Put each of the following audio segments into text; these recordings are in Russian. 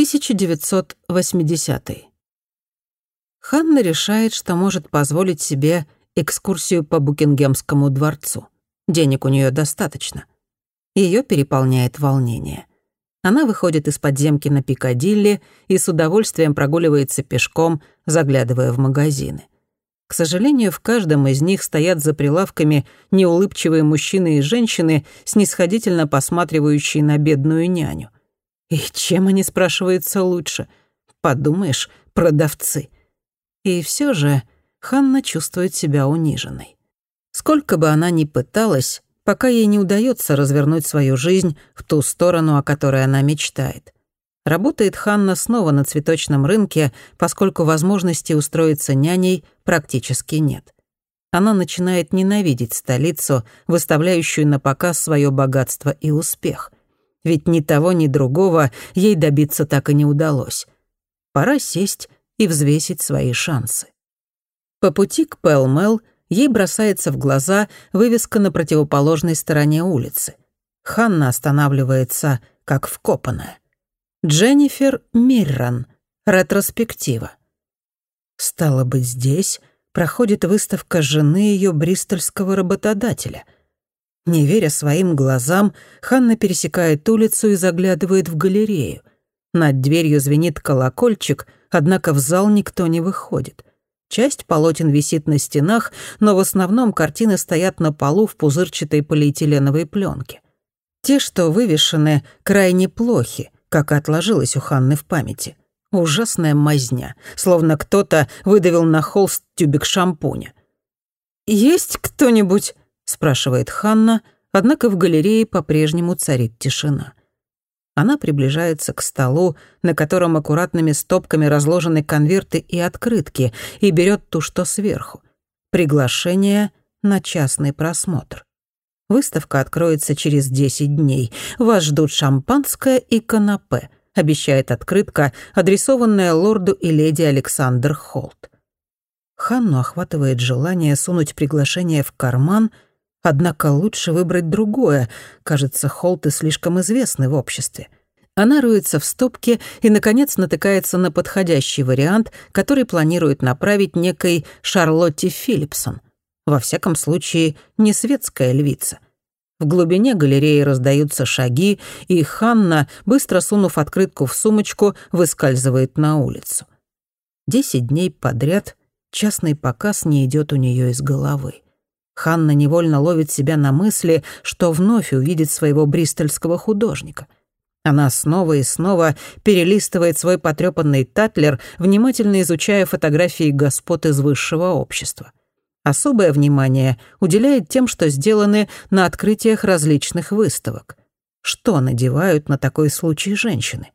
1980. Ханна решает, что может позволить себе экскурсию по Букингемскому дворцу. Денег у нее достаточно. Ее переполняет волнение. Она выходит из подземки на Пикадилли и с удовольствием прогуливается пешком, заглядывая в магазины. К сожалению, в каждом из них стоят за прилавками неулыбчивые мужчины и женщины, снисходительно посматривающие на бедную няню. И чем они, спрашивается, лучше? Подумаешь, продавцы. И все же Ханна чувствует себя униженной. Сколько бы она ни пыталась, пока ей не удается развернуть свою жизнь в ту сторону, о которой она мечтает. Работает Ханна снова на цветочном рынке, поскольку возможности устроиться няней практически нет. Она начинает ненавидеть столицу, выставляющую на показ свое богатство и успех. Ведь ни того, ни другого ей добиться так и не удалось. Пора сесть и взвесить свои шансы. По пути к Пэлмэл ей бросается в глаза вывеска на противоположной стороне улицы. Ханна останавливается, как вкопанная. Дженнифер Мирран. Ретроспектива. Стало быть, здесь проходит выставка жены ее бристольского работодателя. Не веря своим глазам, Ханна пересекает улицу и заглядывает в галерею. Над дверью звенит колокольчик, однако в зал никто не выходит. Часть полотен висит на стенах, но в основном картины стоят на полу в пузырчатой полиэтиленовой пленке. Те, что вывешены, крайне плохи, как и отложилось у Ханны в памяти. Ужасная мазня, словно кто-то выдавил на холст тюбик шампуня. «Есть кто-нибудь?» — спрашивает Ханна, однако в галерее по-прежнему царит тишина. Она приближается к столу, на котором аккуратными стопками разложены конверты и открытки, и берет ту, что сверху. Приглашение на частный просмотр. Выставка откроется через 10 дней. Вас ждут шампанское и канапе, обещает открытка, адресованная лорду и леди Александр Холт. Ханну охватывает желание сунуть приглашение в карман — Однако лучше выбрать другое. Кажется, Холты слишком известны в обществе. Она роется в стопке и, наконец, натыкается на подходящий вариант, который планирует направить некой Шарлотте Филлипсон. Во всяком случае, не светская львица. В глубине галереи раздаются шаги, и Ханна, быстро сунув открытку в сумочку, выскальзывает на улицу. Десять дней подряд частный показ не идет у нее из головы. Ханна невольно ловит себя на мысли, что вновь увидит своего бристольского художника. Она снова и снова перелистывает свой потрёпанный татлер, внимательно изучая фотографии господ из высшего общества. Особое внимание уделяет тем, что сделаны на открытиях различных выставок. Что надевают на такой случай женщины?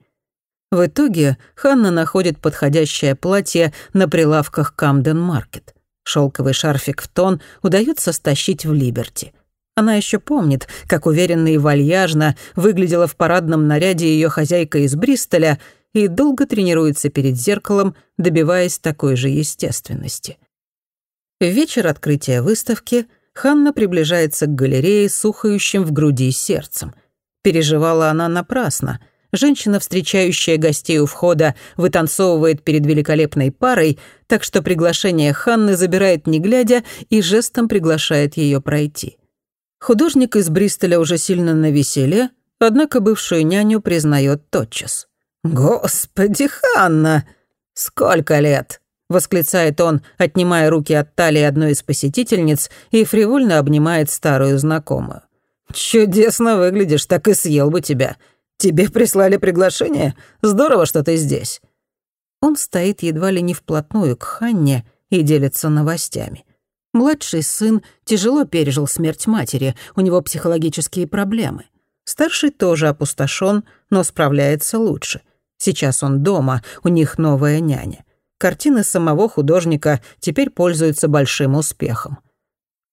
В итоге Ханна находит подходящее платье на прилавках Камден-маркет. Шелковый шарфик в тон удается стащить в Либерти. Она еще помнит, как уверенно и вальяжно выглядела в парадном наряде ее хозяйка из Бристоля и долго тренируется перед зеркалом, добиваясь такой же естественности. В вечер открытия выставки Ханна приближается к галерее с ухающим в груди сердцем. Переживала она напрасно — Женщина, встречающая гостей у входа, вытанцовывает перед великолепной парой, так что приглашение Ханны забирает не глядя и жестом приглашает ее пройти. Художник из Бристоля уже сильно навеселе, однако бывшую няню признает тотчас. «Господи, Ханна! Сколько лет!» — восклицает он, отнимая руки от талии одной из посетительниц и фривольно обнимает старую знакомую. «Чудесно выглядишь, так и съел бы тебя. «Тебе прислали приглашение? Здорово, что ты здесь». Он стоит едва ли не вплотную к Ханне и делится новостями. Младший сын тяжело пережил смерть матери, у него психологические проблемы. Старший тоже опустошен, но справляется лучше. Сейчас он дома, у них новая няня. Картины самого художника теперь пользуются большим успехом.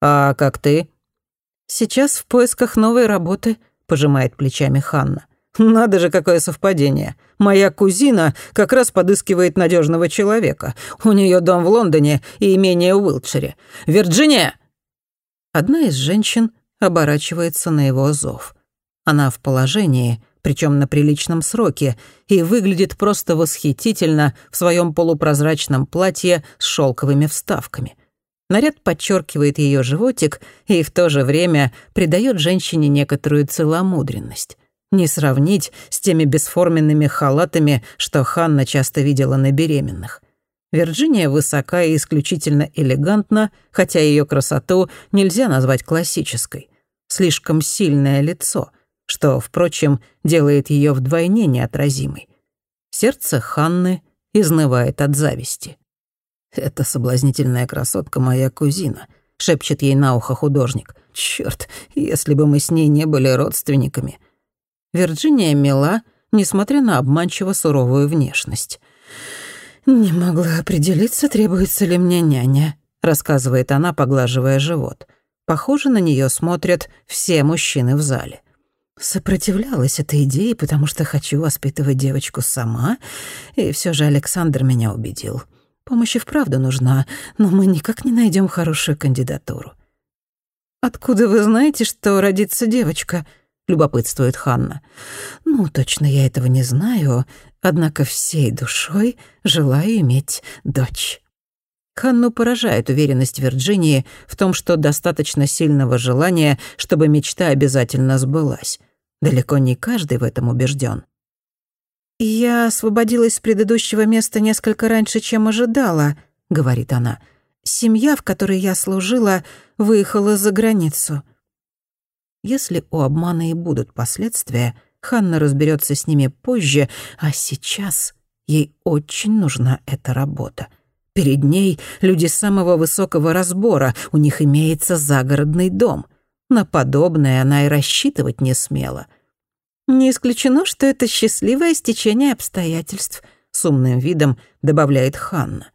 «А как ты?» «Сейчас в поисках новой работы», — пожимает плечами Ханна. Надо же, какое совпадение. Моя кузина как раз подыскивает надежного человека. У нее дом в Лондоне и имение в Уилтшире. Вирджиния!» Одна из женщин оборачивается на его зов. Она в положении, причем на приличном сроке, и выглядит просто восхитительно в своем полупрозрачном платье с шелковыми вставками. Наряд подчеркивает ее животик и в то же время придает женщине некоторую целомудренность. Не сравнить с теми бесформенными халатами, что Ханна часто видела на беременных. Вирджиния высока и исключительно элегантна, хотя ее красоту нельзя назвать классической. Слишком сильное лицо, что, впрочем, делает ее вдвойне неотразимой. Сердце Ханны изнывает от зависти. «Эта соблазнительная красотка моя кузина», — шепчет ей на ухо художник. «Чёрт, если бы мы с ней не были родственниками». Вирджиния мила, несмотря на обманчиво суровую внешность. «Не могла определиться, требуется ли мне няня», — рассказывает она, поглаживая живот. Похоже, на нее смотрят все мужчины в зале. Сопротивлялась этой идее, потому что хочу воспитывать девочку сама, и все же Александр меня убедил. Помощь и вправду нужна, но мы никак не найдем хорошую кандидатуру. «Откуда вы знаете, что родится девочка?» — любопытствует Ханна. «Ну, точно я этого не знаю, однако всей душой желаю иметь дочь». Ханну поражает уверенность Вирджинии в том, что достаточно сильного желания, чтобы мечта обязательно сбылась. Далеко не каждый в этом убежден. «Я освободилась с предыдущего места несколько раньше, чем ожидала», — говорит она. «Семья, в которой я служила, выехала за границу». Если у обмана и будут последствия, Ханна разберется с ними позже, а сейчас ей очень нужна эта работа. Перед ней люди самого высокого разбора, у них имеется загородный дом. На подобное она и рассчитывать не смела. «Не исключено, что это счастливое стечение обстоятельств», — с умным видом добавляет Ханна.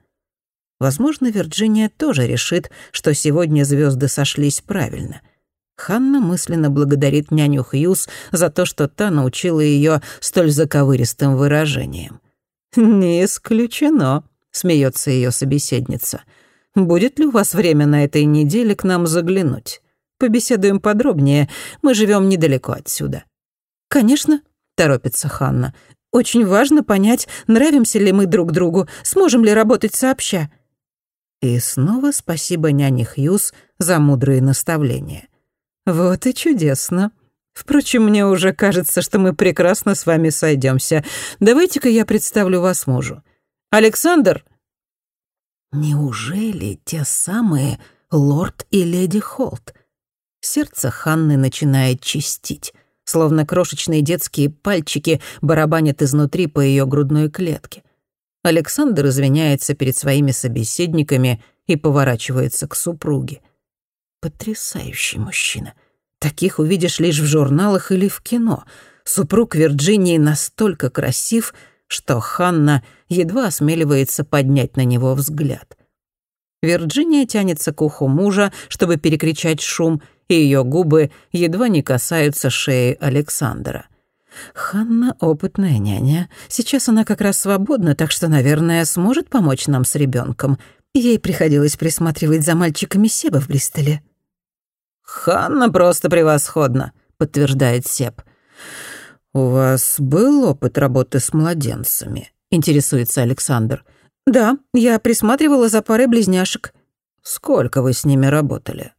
Возможно, Вирджиния тоже решит, что сегодня звезды сошлись правильно — Ханна мысленно благодарит няню Хьюз за то, что та научила ее столь заковыристым выражением. «Не исключено», — смеется ее собеседница. «Будет ли у вас время на этой неделе к нам заглянуть? Побеседуем подробнее, мы живем недалеко отсюда». «Конечно», — торопится Ханна. «Очень важно понять, нравимся ли мы друг другу, сможем ли работать сообща». И снова спасибо няне Хьюз за мудрые наставления. «Вот и чудесно. Впрочем, мне уже кажется, что мы прекрасно с вами сойдемся. Давайте-ка я представлю вас мужу. Александр!» Неужели те самые лорд и леди Холт? Сердце Ханны начинает чистить, словно крошечные детские пальчики барабанят изнутри по ее грудной клетке. Александр извиняется перед своими собеседниками и поворачивается к супруге. Потрясающий мужчина. Таких увидишь лишь в журналах или в кино. Супруг Вирджинии настолько красив, что Ханна едва осмеливается поднять на него взгляд. Вирджиния тянется к уху мужа, чтобы перекричать шум, и ее губы едва не касаются шеи Александра. «Ханна — опытная няня. Сейчас она как раз свободна, так что, наверное, сможет помочь нам с ребенком. Ей приходилось присматривать за мальчиками Себа в Бристоле». «Ханна просто превосходна», — подтверждает Себ. «У вас был опыт работы с младенцами?» — интересуется Александр. «Да, я присматривала за парой близняшек». «Сколько вы с ними работали?»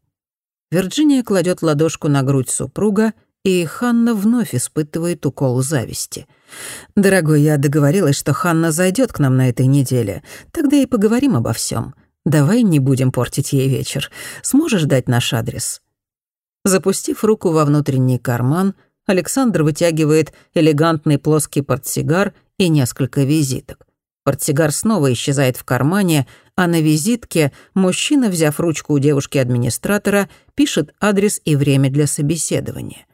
Вирджиния кладет ладошку на грудь супруга, и Ханна вновь испытывает укол зависти. «Дорогой, я договорилась, что Ханна зайдет к нам на этой неделе. Тогда и поговорим обо всем. Давай не будем портить ей вечер. Сможешь дать наш адрес?» Запустив руку во внутренний карман, Александр вытягивает элегантный плоский портсигар и несколько визиток. Портсигар снова исчезает в кармане, а на визитке мужчина, взяв ручку у девушки-администратора, пишет адрес и время для собеседования.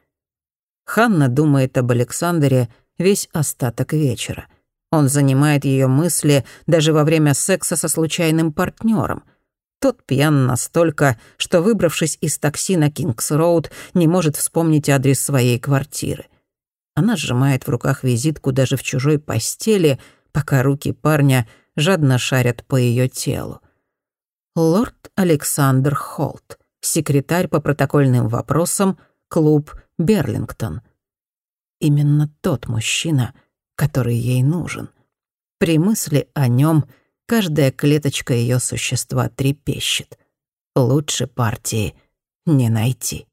Ханна думает об Александре весь остаток вечера. Он занимает ее мысли даже во время секса со случайным партнером — тот пьян настолько, что, выбравшись из такси на Кингс-Роуд, не может вспомнить адрес своей квартиры. Она сжимает в руках визитку даже в чужой постели, пока руки парня жадно шарят по ее телу. Лорд Александр Холт, секретарь по протокольным вопросам, клуб «Берлингтон». именно тот мужчина, который ей нужен. При мысли о нем каждая клеточка ее существа трепещет. Лучше партии не найти.